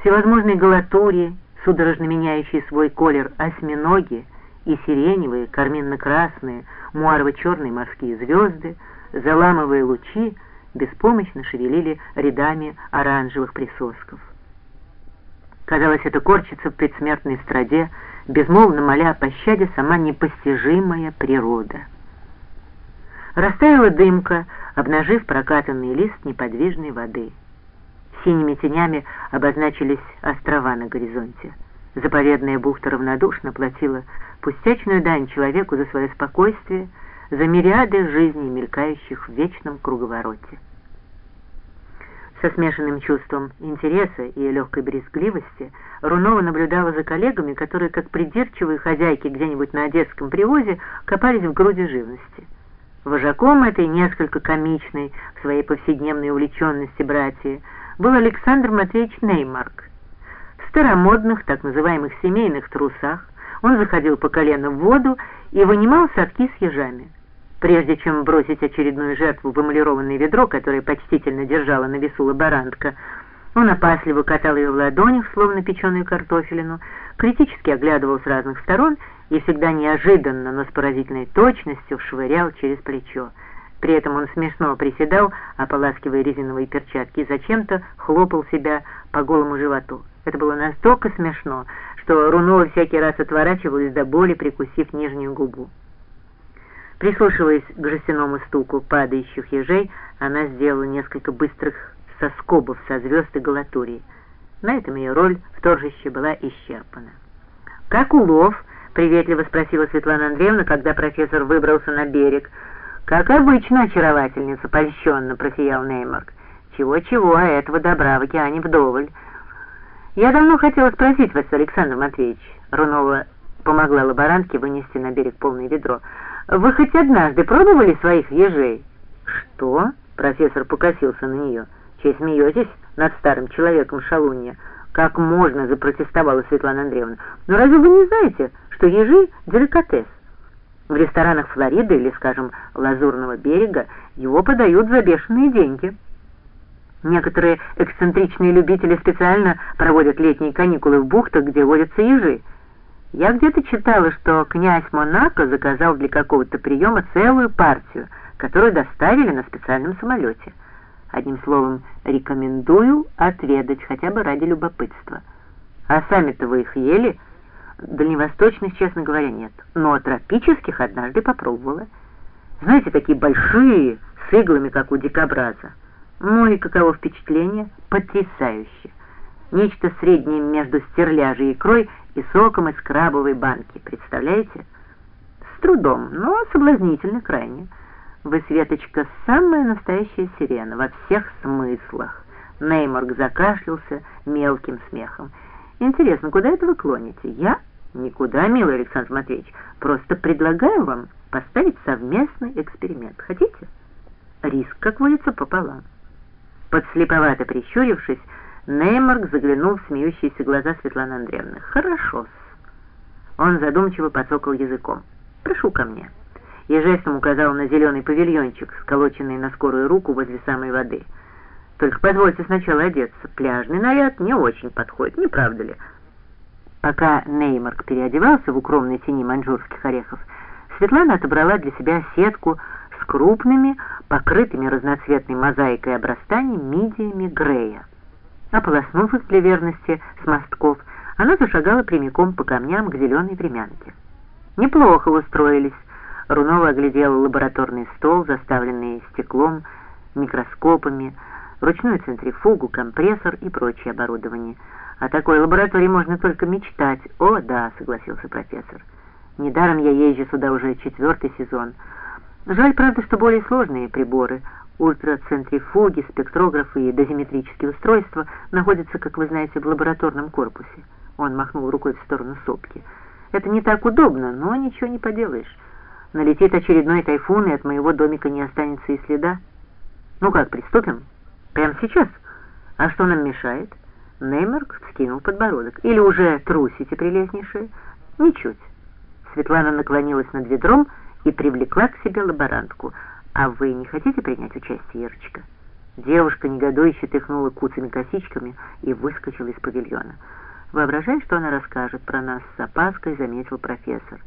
всевозможные галатурии, судорожно меняющие свой колер осьминоги и сиреневые, карминно-красные, муарово-черные морские звезды, заламывая лучи, беспомощно шевелили рядами оранжевых присосков. Казалось, это корчится в предсмертной страде, безмолвно моля о пощаде сама непостижимая природа. Растаяла дымка, обнажив прокатанный лист неподвижной воды. Синими тенями обозначились острова на горизонте. Заповедная бухта равнодушно платила пустячную дань человеку за свое спокойствие, за мириады жизней, мелькающих в вечном круговороте. Со смешанным чувством интереса и легкой брезгливости Рунова наблюдала за коллегами, которые, как придирчивые хозяйки где-нибудь на одесском привозе, копались в груди живности. Вожаком этой несколько комичной в своей повседневной увлеченности братья был Александр Матвеевич Неймарк. В старомодных, так называемых семейных трусах он заходил по колено в воду и вынимал садки с ежами. Прежде чем бросить очередную жертву в эмалированное ведро, которое почтительно держала на весу лаборантка, он опасливо катал ее в ладонях, словно печеную картофелину, критически оглядывал с разных сторон и всегда неожиданно, но с поразительной точностью швырял через плечо. При этом он смешно приседал, ополаскивая резиновые перчатки, и зачем-то хлопал себя по голому животу. Это было настолько смешно, что Рунова всякий раз отворачивалась до боли, прикусив нижнюю губу. Прислушиваясь к жестяному стуку падающих ежей, она сделала несколько быстрых соскобов со звезд и галатурии. На этом ее роль в торжище была исчерпана. «Как улов?» — приветливо спросила Светлана Андреевна, когда профессор выбрался на берег. «Как обычно, очаровательница, польщенно», — просиял Неймарк. «Чего-чего, а этого добра в океане вдоволь». «Я давно хотела спросить вас, Александр Матвеевич». Рунова помогла лаборантке вынести на берег полное ведро — вы хоть однажды пробовали своих ежей? Что? Профессор покосился на нее. Чей смеетесь над старым человеком шалунья? Как можно, запротестовала Светлана Андреевна. Но разве вы не знаете, что ежи – деликатес? В ресторанах Флориды или, скажем, Лазурного берега его подают за бешеные деньги. Некоторые эксцентричные любители специально проводят летние каникулы в бухтах, где водятся ежи. Я где-то читала, что князь Монако заказал для какого-то приема целую партию, которую доставили на специальном самолете. Одним словом, рекомендую отведать, хотя бы ради любопытства. А сами-то вы их ели? Дальневосточных, честно говоря, нет. Но тропических однажды попробовала. Знаете, такие большие, с иглами, как у дикобраза. Ну и каково впечатление? Потрясающе. Нечто среднее между стерляжей икрой и соком из крабовой банки, представляете? С трудом, но соблазнительно крайне. Вы, Светочка, самая настоящая сирена во всех смыслах. Нейморг закашлялся мелким смехом. Интересно, куда это вы клоните? Я? Никуда, милый Александр Матвеевич. Просто предлагаю вам поставить совместный эксперимент. Хотите? Риск, как водится, пополам. Подслеповато прищурившись, Неймарк заглянул в смеющиеся глаза Светланы Андреевны. «Хорошо-с». Он задумчиво подсокал языком. «Прошу ко мне». И жестом указал на зеленый павильончик, сколоченный на скорую руку возле самой воды. «Только позвольте сначала одеться. Пляжный наряд не очень подходит, не правда ли?» Пока Неймарк переодевался в укромной тени маньчжурских орехов, Светлана отобрала для себя сетку с крупными, покрытыми разноцветной мозаикой обрастаний мидиями Грея. Ополоснув их для верности с мостков, она зашагала прямиком по камням к зеленой времянке. Неплохо устроились. Рунова оглядела лабораторный стол, заставленный стеклом, микроскопами, ручную центрифугу, компрессор и прочее оборудование. О такой лаборатории можно только мечтать. «О, да», — согласился профессор. «Недаром я езжу сюда уже четвертый сезон. Жаль, правда, что более сложные приборы — ультрацентрифуги, спектрографы и дозиметрические устройства находятся, как вы знаете, в лабораторном корпусе. Он махнул рукой в сторону сопки. Это не так удобно, но ничего не поделаешь. Налетит очередной тайфун, и от моего домика не останется и следа. Ну как, приступим? Прямо сейчас? А что нам мешает? Неймерк вскинул подбородок. Или уже трусите, прелестнейшие? Ничуть. Светлана наклонилась над ведром и привлекла к себе лаборантку — «А вы не хотите принять участие, Ирочка?» Девушка негодующе тряхнула куцами косичками и выскочила из павильона. «Воображай, что она расскажет про нас с опаской», — заметил профессор.